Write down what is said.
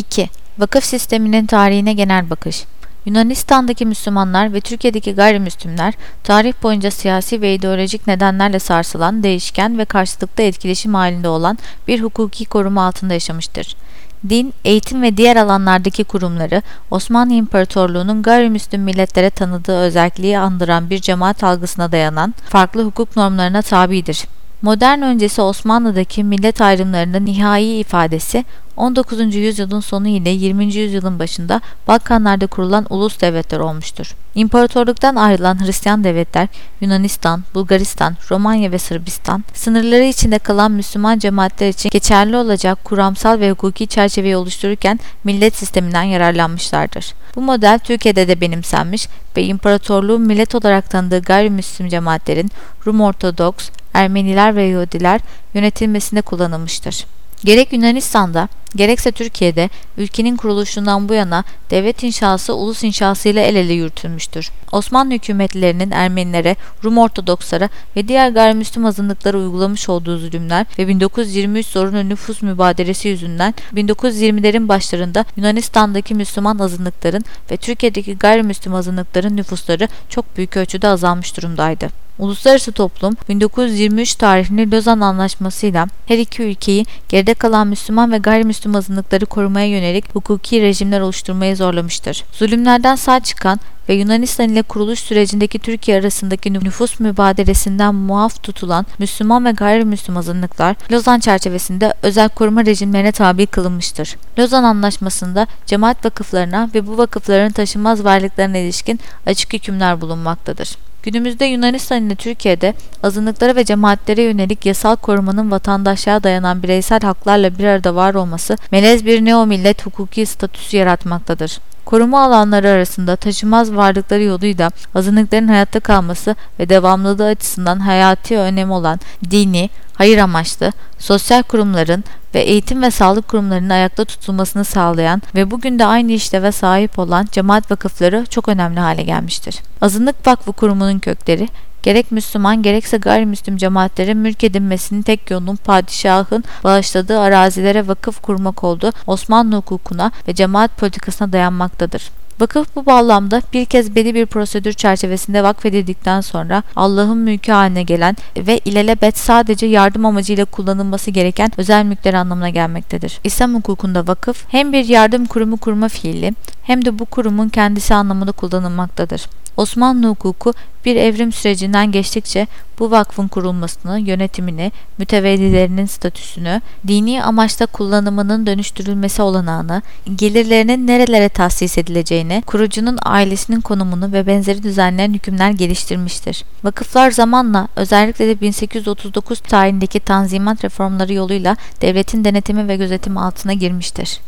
2. Vakıf sisteminin tarihine genel bakış. Yunanistan'daki Müslümanlar ve Türkiye'deki gayrimüslimler, tarih boyunca siyasi ve ideolojik nedenlerle sarsılan, değişken ve karşılıklı etkileşim halinde olan bir hukuki koruma altında yaşamıştır. Din, eğitim ve diğer alanlardaki kurumları, Osmanlı İmparatorluğu'nun gayrimüslim milletlere tanıdığı özelliği andıran bir cemaat algısına dayanan farklı hukuk normlarına tabidir. Modern öncesi Osmanlı'daki millet ayrımlarının nihai ifadesi 19. yüzyılın sonu ile 20. yüzyılın başında Balkanlarda kurulan ulus devletler olmuştur. İmparatorluktan ayrılan Hristiyan devletler Yunanistan, Bulgaristan, Romanya ve Sırbistan, sınırları içinde kalan Müslüman cemaatler için geçerli olacak kuramsal ve hukuki çerçeveyi oluştururken millet sisteminden yararlanmışlardır. Bu model Türkiye'de de benimsenmiş ve imparatorluğun millet olarak tanıdığı gayrimüslim cemaatlerin Rum Ortodoks, Ermeniler ve Yahudiler yönetilmesinde kullanılmıştır. Gerek Yunanistan'da gerekse Türkiye'de ülkenin kuruluşundan bu yana devlet inşası ulus inşası ile el ele yürütülmüştür. Osmanlı hükümetlerinin Ermenilere, Rum Ortodokslara ve diğer gayrimüslim azınlıklara uygulamış olduğu zulümler ve 1923 zorunlu nüfus mübadelesi yüzünden 1920'lerin başlarında Yunanistan'daki Müslüman azınlıkların ve Türkiye'deki gayrimüslim azınlıkların nüfusları çok büyük ölçüde azalmış durumdaydı. Uluslararası toplum 1923 tarihli Lozan Anlaşması'yla her iki ülkeyi geride kalan Müslüman ve gayrimüslim azınlıkları korumaya yönelik hukuki rejimler oluşturmaya zorlamıştır. Zulümlerden sağ çıkan ve Yunanistan ile kuruluş sürecindeki Türkiye arasındaki nüfus mübadelesinden muaf tutulan Müslüman ve gayrimüslim azınlıklar Lozan çerçevesinde özel koruma rejimlerine tabi kılınmıştır. Lozan Anlaşması'nda cemaat vakıflarına ve bu vakıfların taşınmaz varlıklarına ilişkin açık hükümler bulunmaktadır. Günümüzde Yunanistan ile Türkiye'de azınlıklara ve cemaatlere yönelik yasal korumanın vatandaşlığa dayanan bireysel haklarla bir arada var olması melez bir neo millet hukuki statüsü yaratmaktadır. Koruma alanları arasında taşımaz varlıkları yoluyla azınlıkların hayatta kalması ve devamlılığı açısından hayati önemi olan dini, hayır amaçlı, sosyal kurumların ve eğitim ve sağlık kurumlarının ayakta tutulmasını sağlayan ve bugün de aynı işleve sahip olan cemaat vakıfları çok önemli hale gelmiştir. Azınlık Vakfı Kurumu'nun kökleri Gerek Müslüman gerekse gayrimüslim cemaatlerin mülk edinmesinin tek yolunun padişahın bağışladığı arazilere vakıf kurmak olduğu Osmanlı hukukuna ve cemaat politikasına dayanmaktadır. Vakıf bu bağlamda bir kez belli bir prosedür çerçevesinde vakfedildikten sonra Allah'ın mülkü haline gelen ve ilelebet sadece yardım amacıyla kullanılması gereken özel mülkler anlamına gelmektedir. İslam hukukunda vakıf hem bir yardım kurumu kurma fiili hem de bu kurumun kendisi anlamında kullanılmaktadır. Osmanlı hukuku bir evrim sürecinden geçtikçe bu vakfın kurulmasını, yönetimini, mütevellilerinin statüsünü, dini amaçta kullanımının dönüştürülmesi olanağını, gelirlerinin nerelere tahsis edileceğini, kurucunun ailesinin konumunu ve benzeri düzenleyen hükümler geliştirmiştir. Vakıflar zamanla özellikle de 1839 tarihindeki tanzimat reformları yoluyla devletin denetimi ve gözetimi altına girmiştir.